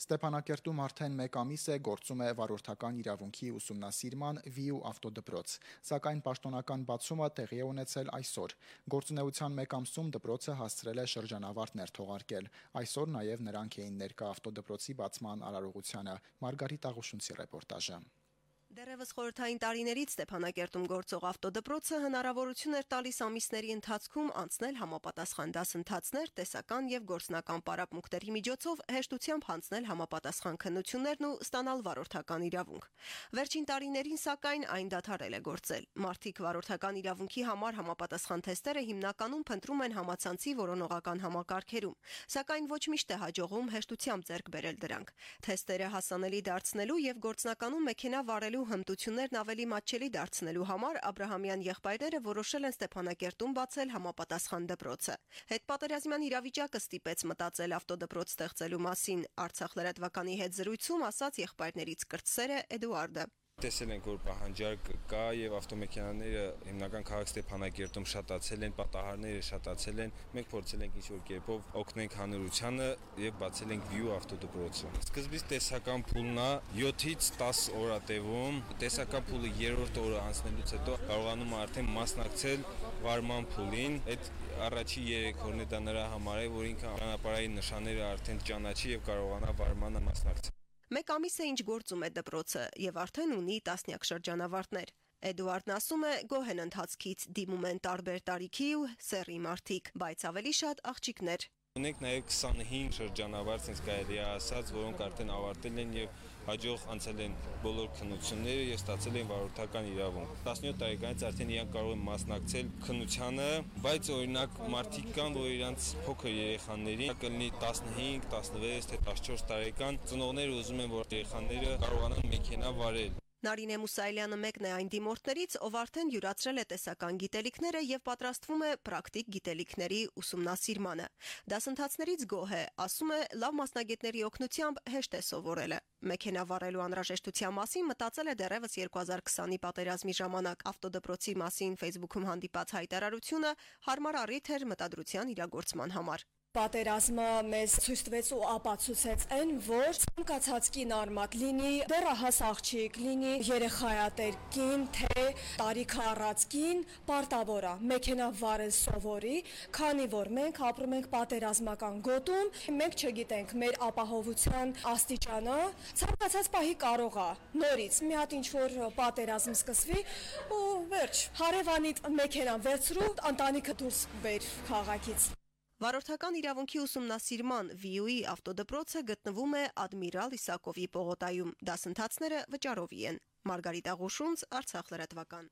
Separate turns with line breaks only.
Ստեփանակերտում արդեն 1 ամիս է գործում է վարորդական իրավունքի ուսումնասիրման VIU ավտոդպրոց, սակայն պաշտոնական բացումը տեղի է ունեցել այսօր։ Գործունեության 1 ամսում դպրոցը հասցրել է շրջանավարտներ թողարկել։ Այսօր նաև նրանք էին ներկա ավտոդպրոցի բացման արարողությանը։ Մարգարիտ Աղուշունցի ռեպորտաժը։
Դեռևս խորհրդային տարիներից Ստեփանակերտում գործող ավտոդպրոցը հնարավորություն էր տալիս ամիսների ընթացքում անցնել համապատասխան դասընթացներ, տեսական եւ գործնական պարապմունքների միջոցով հեշտությամբ հանձնել համապատասխան քննություններն ու ստանալ վարորդական իրավունք։ Վերջին տարիներին սակայն այն դադարել է գործել։ Մարտիկ վարորդական իրավունքի համար համապատասխան թեստերը հիմնականում փնտրում են համացանցի որոնողական համակարգերում, սակայն ոչ միշտ է հաջողում հեշտությամբ ձեռք բերել դրանք։ Թեստերը հասանելի դարձնելու եւ գործնականում մեքենա վարելու ու հմտություններն ավելի մատչելի դարձնելու համար Աբրահամյան եղբայրները որոշել են Ստեփանակերտում բացել համապատասխան դպրոցը։ Հետպատերազմյան իրավիճակը ստիպեց մտածել ավտոդպրոց ստեղծելու մասին։ Արցախ լրատվականի հետ զրույցում ասաց եղբայրներից կրտսերը Էդուարդը։
Տեսել ենք, որ պահանջարկ կա եւ ավտոմեքենաները հիմնական քաղաք Ստեփանակերտում շատացել են, պատահարները շատացել են։ Մենք փորձել ենք ինչ-որ կերպով օգնենք հանրությանը եւ բացել ենք View ավտոդպրոցը։ Սկզբից տեսական փուլն է 7-ից 10 օր է տևում։ Տեսական փուլը 3-րդ օրը անցնելուց հետո կարողանում է արդեն մասնակցել վարման փուլին։ Այդ առաջի 3 օրն է դա նրա համար է, որ ինքը ճանապարհային նշանները արդեն ճանաչի եւ կարողանա վարմանը մասնակցել։
Մեկ ամիս է ինչ գործում է դպրոցը եւ արդեն ունի տասնյակ շրջանավարտներ։ Էդուարդն ասում է, գոհ են ընթացքից դիմում են տարբեր տարիքի ու սեռի մարդիկ, բայց ավելի շատ աղջիկներ։
Ունենք նաև 25 շրջանավար, sense կարելի է ասած, որոնք արդեն ավարտել են եւ հաջող անցել են բոլոր քննությունները եւ ստացել են վարորդական իրավունք։ 17 տարեկանից արդեն իրանք կարող են մասնակցել քննությանը, բայց օրինակ մարդիկ կան, որ իրանց փոքր երեխաների կլինի 15, 16, թե 14 տարեկան ծնողները ուզում են, որ երեխաները կարողանան մեքենա վարել։
Նարինե Մուսայելյանը մեկն է այն դիմորդներից, ով արդեն յուրացրել է տեսական գիտելիքները եւ պատրաստվում է պրակտիկ գիտելիքների ուսումնասիրմանը։ Դասընթացներից գոհ է, ասում է, լավ մասնագետների օգնությամբ հեշտ է սովորելը։ Մեքենա վարելու անհրաժեշտության մասին մտածել է դեռևս 2020-ի պատերազմի ժամանակ ավտոդպրոցի մասին Facebook-ում հանդիպած հայտարարությունը հարմար առիթ էր մտադրության իրագործման համար։
Պատերազմը մեզ ցույց տվեց ու ապացուցեց այն, որ ցանկացած կին արմատ լինի դեռահաս աղջիկ, լինի երեխայատեր կին, թե տարիքը առած կին, պարտավոր է մեքենա վարել սովորի, քանի որ մենք ապրում ենք պատերազմական գոտում, մենք չգիտենք մեր ապահովության աստիճանը, ցանկացած պահի կարող է նորից մի հատ ինչ որ պատերազմ սկսվի ու վերջ, հարևանիդ մեքենան վերցրու, ընտանիքը դուրս բեր քաղաքից։
Վարորդական իրավունքի ուսումնասիրման VIU-ի ավտոդպրոցը գտնվում է Ադմիրալ Իսակովի պողոտայում։ Դասընթացները վճարովի են։ Մարգարիտ Աղուշունց, Արցախ լրատվական։